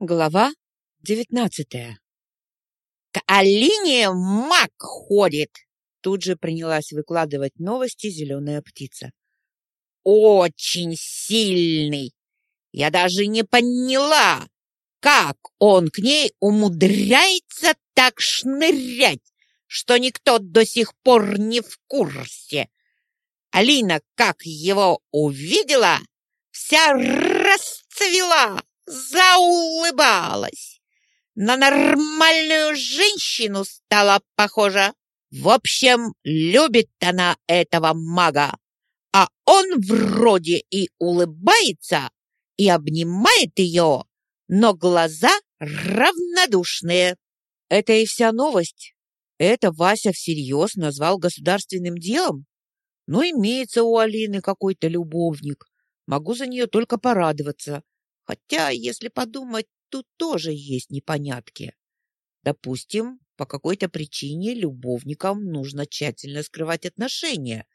Глава девятнадцатая. К Алине маг ходит. Тут же принялась выкладывать новости зеленая птица. Очень сильный. Я даже не поняла, как он к ней умудряется так шнырять, что никто до сих пор не в курсе. Алина, как его увидела, вся расцвела заулыбалась. На нормальную женщину стала похожа. В общем, любит она этого мага. А он вроде и улыбается, и обнимает ее, но глаза равнодушные. Это и вся новость. Это Вася всерьез назвал государственным делом? Ну, имеется у Алины какой-то любовник. Могу за нее только порадоваться. Хотя, если подумать, тут тоже есть непонятки. Допустим, по какой-то причине любовникам нужно тщательно скрывать отношения.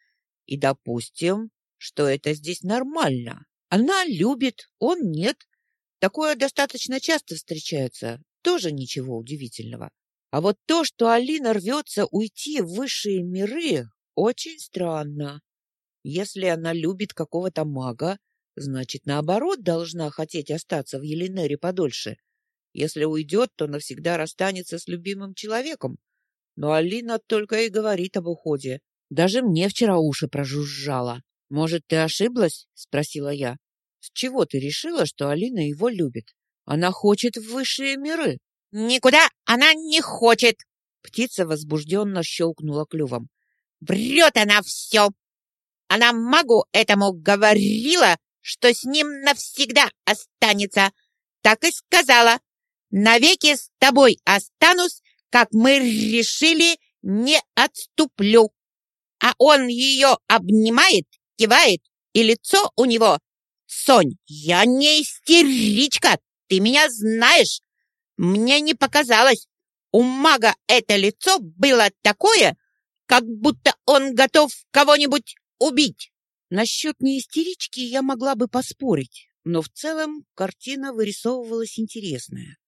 И допустим, что это здесь нормально. Она любит, он нет. Такое достаточно часто встречается. Тоже ничего удивительного. А вот то, что Алина рвется уйти в высшие миры, очень странно. Если она любит какого-то мага, Значит, наоборот, должна хотеть остаться в Еленере подольше. Если уйдет, то навсегда расстанется с любимым человеком. Но Алина только и говорит об уходе. Даже мне вчера уши прожужжала. «Может, ты ошиблась?» — спросила я. «С чего ты решила, что Алина его любит? Она хочет в высшие миры». «Никуда она не хочет!» Птица возбужденно щелкнула клювом. «Врет она все! Она магу этому говорила, что с ним навсегда останется. Так и сказала. Навеки с тобой останусь, как мы решили, не отступлю. А он ее обнимает, кивает, и лицо у него... Сонь, я не истеричка, ты меня знаешь. Мне не показалось. У мага это лицо было такое, как будто он готов кого-нибудь убить. Насчет неистерички я могла бы поспорить, но в целом картина вырисовывалась интересная.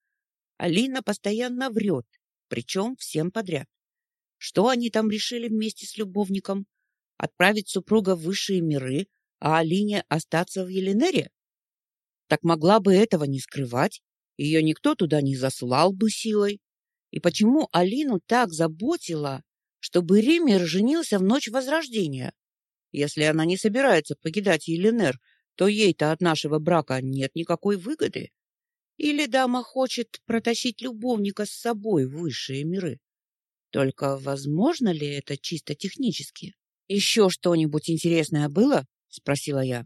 Алина постоянно врет, причем всем подряд. Что они там решили вместе с любовником? Отправить супруга в высшие миры, а Алине остаться в Еленере? Так могла бы этого не скрывать, ее никто туда не заслал бы силой. И почему Алину так заботило, чтобы Ример женился в ночь Возрождения? Если она не собирается покидать Еленер, то ей-то от нашего брака нет никакой выгоды. Или дама хочет протащить любовника с собой в высшие миры. Только возможно ли это чисто технически? Еще что-нибудь интересное было? спросила я.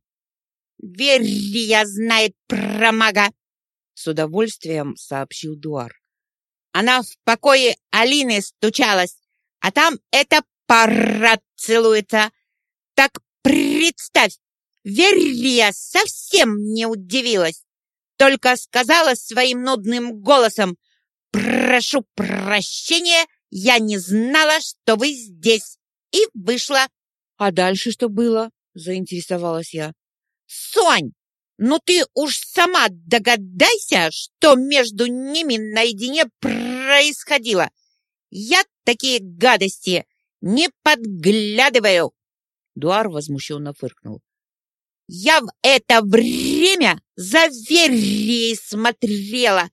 Верия знает про мага, с удовольствием сообщил Дуар. Она в покое Алины стучалась, а там эта пара целуется. Так представь, Верия совсем не удивилась, только сказала своим нудным голосом «Прошу прощения, я не знала, что вы здесь», и вышла. «А дальше что было?» — заинтересовалась я. «Сонь, ну ты уж сама догадайся, что между ними наедине происходило. Я такие гадости не подглядываю. Дуар возмущенно фыркнул. «Я в это время за Веррией смотрела!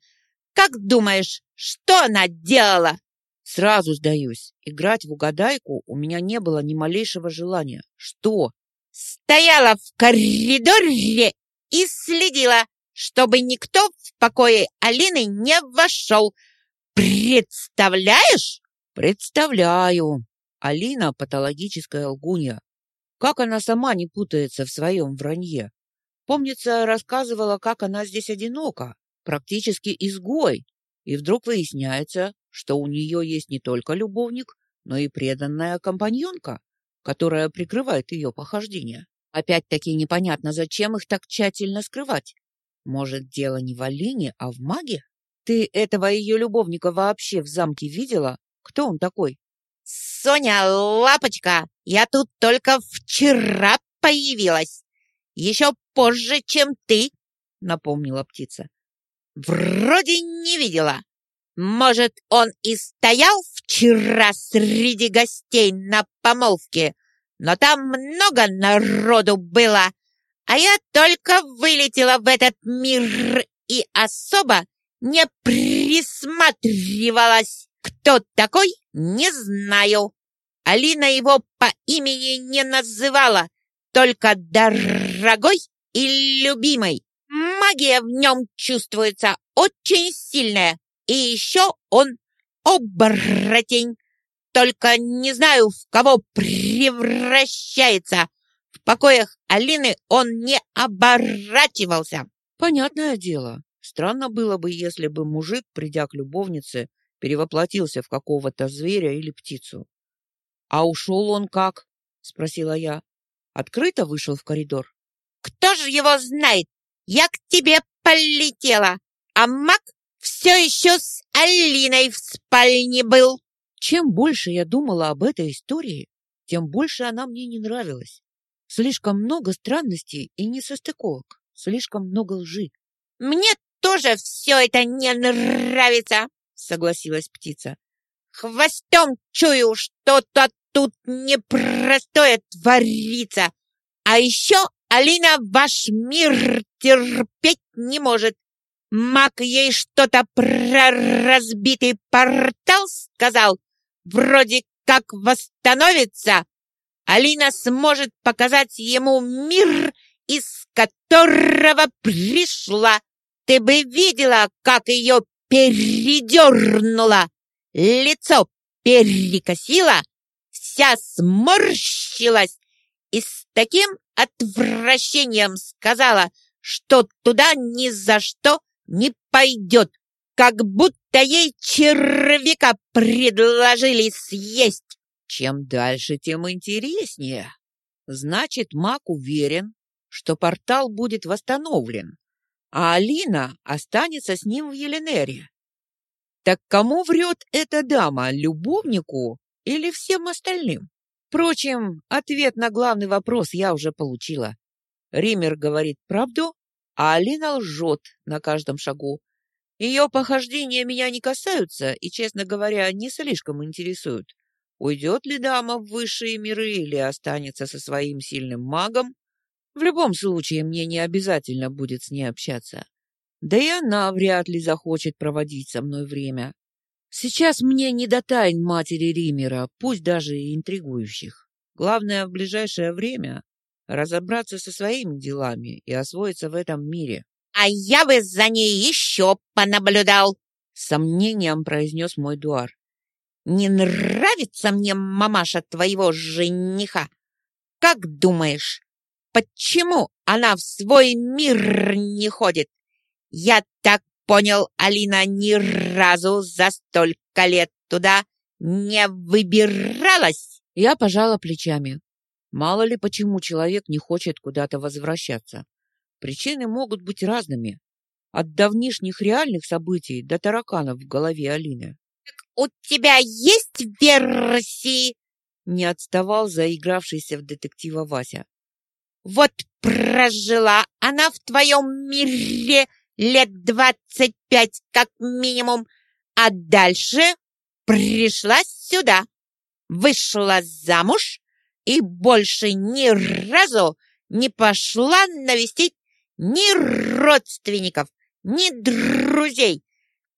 Как думаешь, что она делала?» «Сразу сдаюсь. Играть в угадайку у меня не было ни малейшего желания. Что?» «Стояла в коридоре и следила, чтобы никто в покое Алины не вошел. Представляешь?» «Представляю. Алина — патологическая лгунья. Как она сама не путается в своем вранье? Помнится, рассказывала, как она здесь одинока, практически изгой, и вдруг выясняется, что у нее есть не только любовник, но и преданная компаньонка, которая прикрывает ее похождения. Опять-таки непонятно, зачем их так тщательно скрывать. Может, дело не в Алине, а в маге? Ты этого ее любовника вообще в замке видела? Кто он такой? «Соня, лапочка, я тут только вчера появилась. Еще позже, чем ты», — напомнила птица. вроде не видела. Может, он и стоял вчера среди гостей на помолвке, но там много народу было, а я только вылетела в этот мир и особо не присматривалась. Кто такой, не знаю. Алина его по имени не называла, только дорогой и любимый. Магия в нем чувствуется очень сильная. И еще он оборотень. Только не знаю, в кого превращается. В покоях Алины он не оборачивался. Понятное дело. Странно было бы, если бы мужик, придя к любовнице, перевоплотился в какого-то зверя или птицу. «А ушел он как?» — спросила я. Открыто вышел в коридор. «Кто же его знает? Я к тебе полетела, а маг все еще с Алиной в спальне был». Чем больше я думала об этой истории, тем больше она мне не нравилась. Слишком много странностей и несостыковок, слишком много лжи. «Мне тоже все это не нравится», — согласилась птица. «Хвостом чую, что-то тут непростое творится. А еще Алина ваш мир терпеть не может. Маг ей что-то про разбитый портал сказал. Вроде как восстановится. Алина сможет показать ему мир, из которого пришла. Ты бы видела, как ее передернуло. Лицо перекосило, вся сморщилась и с таким отвращением сказала, что туда ни за что не пойдет, как будто ей червяка предложили съесть. Чем дальше, тем интереснее. Значит, маг уверен, что портал будет восстановлен, а Алина останется с ним в Еленере. Так кому врет эта дама, любовнику или всем остальным? Впрочем, ответ на главный вопрос я уже получила. Ример говорит правду, а Алина лжет на каждом шагу. Ее похождения меня не касаются и, честно говоря, не слишком интересуют. Уйдет ли дама в высшие миры или останется со своим сильным магом? В любом случае, мне не обязательно будет с ней общаться. Да и она вряд ли захочет проводить со мной время. Сейчас мне не до тайн матери Римера, пусть даже и интригующих. Главное в ближайшее время разобраться со своими делами и освоиться в этом мире. «А я бы за ней еще понаблюдал!» С сомнением произнес мой Дуар. «Не нравится мне мамаша твоего жениха! Как думаешь, почему она в свой мир не ходит? Я так понял, Алина ни разу за столько лет туда не выбиралась. Я пожала плечами. Мало ли почему человек не хочет куда-то возвращаться. Причины могут быть разными. От давнишних реальных событий до тараканов в голове Алины. «У тебя есть версии?» Не отставал заигравшийся в детектива Вася. «Вот прожила она в твоем мире лет двадцать пять как минимум, а дальше пришла сюда, вышла замуж и больше ни разу не пошла навестить ни родственников, ни друзей.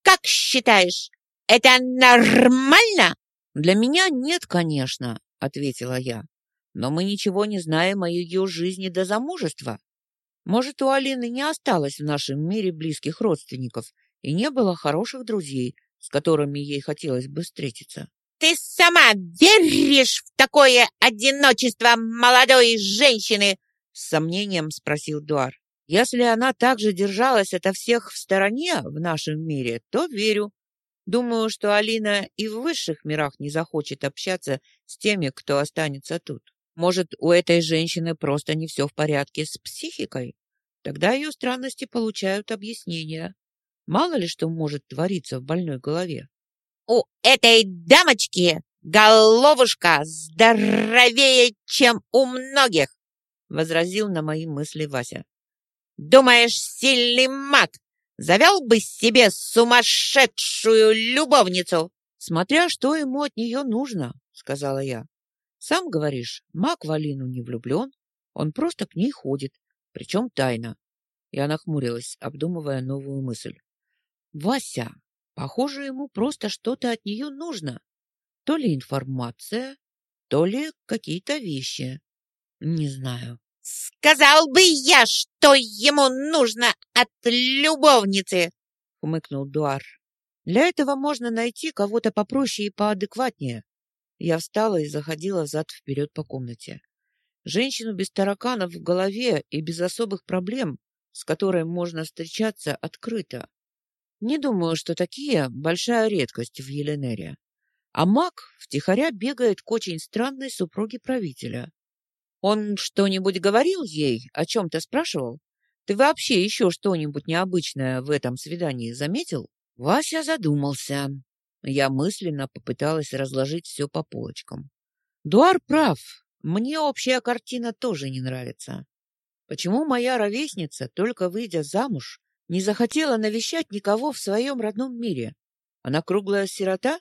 Как считаешь, это нормально? Для меня нет, конечно, ответила я. Но мы ничего не знаем о ее жизни до замужества. Может, у Алины не осталось в нашем мире близких родственников и не было хороших друзей, с которыми ей хотелось бы встретиться. «Ты сама веришь в такое одиночество молодой женщины?» С сомнением спросил Дуар. «Если она также держалась ото всех в стороне в нашем мире, то верю. Думаю, что Алина и в высших мирах не захочет общаться с теми, кто останется тут. Может, у этой женщины просто не все в порядке с психикой? Тогда ее странности получают объяснение. Мало ли что может твориться в больной голове. «У этой дамочки головушка здоровее, чем у многих!» — возразил на мои мысли Вася. «Думаешь, сильный маг Завел бы себе сумасшедшую любовницу!» «Смотря что ему от нее нужно», — сказала я. «Сам говоришь, маг в Алину не влюблен, он просто к ней ходит, причем тайно». Я нахмурилась, обдумывая новую мысль. «Вася, похоже, ему просто что-то от нее нужно. То ли информация, то ли какие-то вещи. Не знаю». «Сказал бы я, что ему нужно от любовницы!» — хмыкнул Дуар. «Для этого можно найти кого-то попроще и поадекватнее». Я встала и заходила взад-вперед по комнате. Женщину без тараканов в голове и без особых проблем, с которой можно встречаться открыто. Не думаю, что такие — большая редкость в Еленере. А маг втихаря бегает к очень странной супруге правителя. Он что-нибудь говорил ей, о чем-то спрашивал? Ты вообще еще что-нибудь необычное в этом свидании заметил? Вася задумался. Я мысленно попыталась разложить все по полочкам. Дуар прав. Мне общая картина тоже не нравится. Почему моя ровесница, только выйдя замуж, не захотела навещать никого в своем родном мире? Она круглая сирота?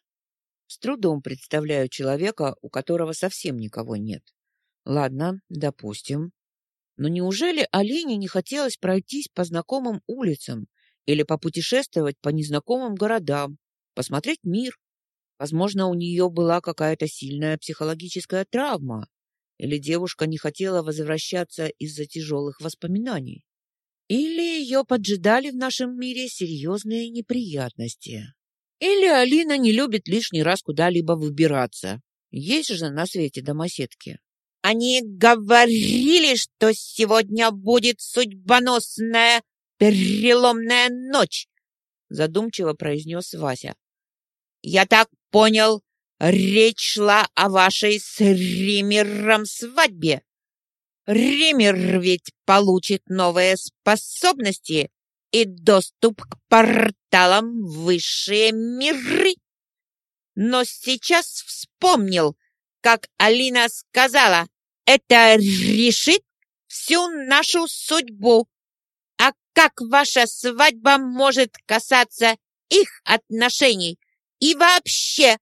С трудом представляю человека, у которого совсем никого нет. Ладно, допустим. Но неужели Алине не хотелось пройтись по знакомым улицам или попутешествовать по незнакомым городам, посмотреть мир? Возможно, у нее была какая-то сильная психологическая травма, или девушка не хотела возвращаться из-за тяжелых воспоминаний. Или ее поджидали в нашем мире серьезные неприятности. Или Алина не любит лишний раз куда-либо выбираться. Есть же на свете домоседки. Они говорили, что сегодня будет судьбоносная переломная ночь, задумчиво произнес Вася. Я так понял, речь шла о вашей с Римером свадьбе. Ример ведь получит новые способности и доступ к порталам в высшие миры. Но сейчас вспомнил, как Алина сказала, это решит всю нашу судьбу. А как ваша свадьба может касаться их отношений и вообще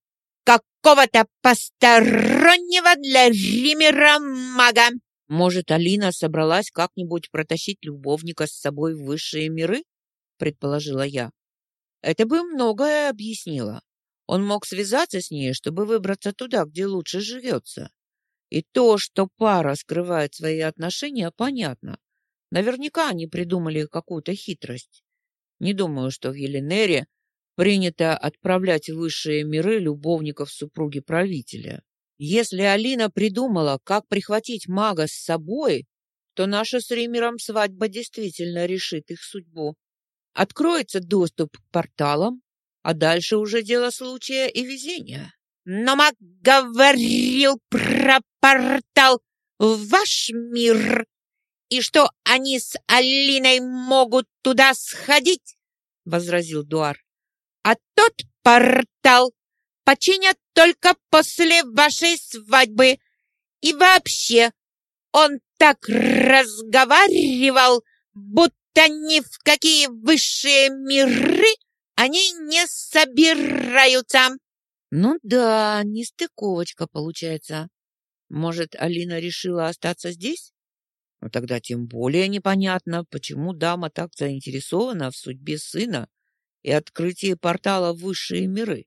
какого-то постороннего для Римера мага? Может, Алина собралась как-нибудь протащить любовника с собой в высшие миры? Предположила я. Это бы многое объяснило. Он мог связаться с ней, чтобы выбраться туда, где лучше живется. И то, что пара скрывает свои отношения, понятно. Наверняка они придумали какую-то хитрость. Не думаю, что в Еленере принято отправлять в высшие миры любовников супруги правителя. Если Алина придумала, как прихватить мага с собой, то наша с Римером свадьба действительно решит их судьбу. Откроется доступ к порталам, а дальше уже дело случая и везения. Но маг говорил про портал в ваш мир, и что они с Алиной могут туда сходить, — возразил Дуар. А тот портал починят только после вашей свадьбы. И вообще, он так разговаривал, будто ни в какие высшие миры они не собираются. Ну да, нестыковочка получается. Может, Алина решила остаться здесь? Но ну тогда тем более непонятно, почему дама так заинтересована в судьбе сына и открытии портала в высшие миры.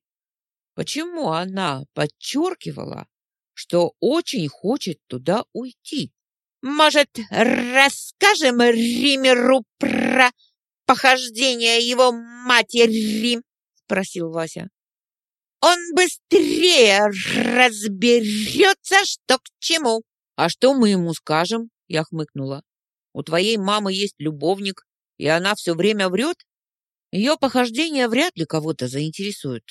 Почему она подчеркивала, что очень хочет туда уйти? Может, расскажем Римеру про похождения его матери?» — спросил Вася. «Он быстрее разберется, что к чему». «А что мы ему скажем?» — я хмыкнула. «У твоей мамы есть любовник, и она все время врет? Ее похождения вряд ли кого-то заинтересуют.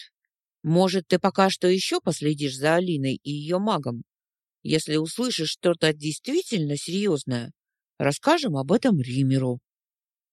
Может, ты пока что еще последишь за Алиной и ее магом? Если услышишь что-то действительно серьезное, расскажем об этом Римеру».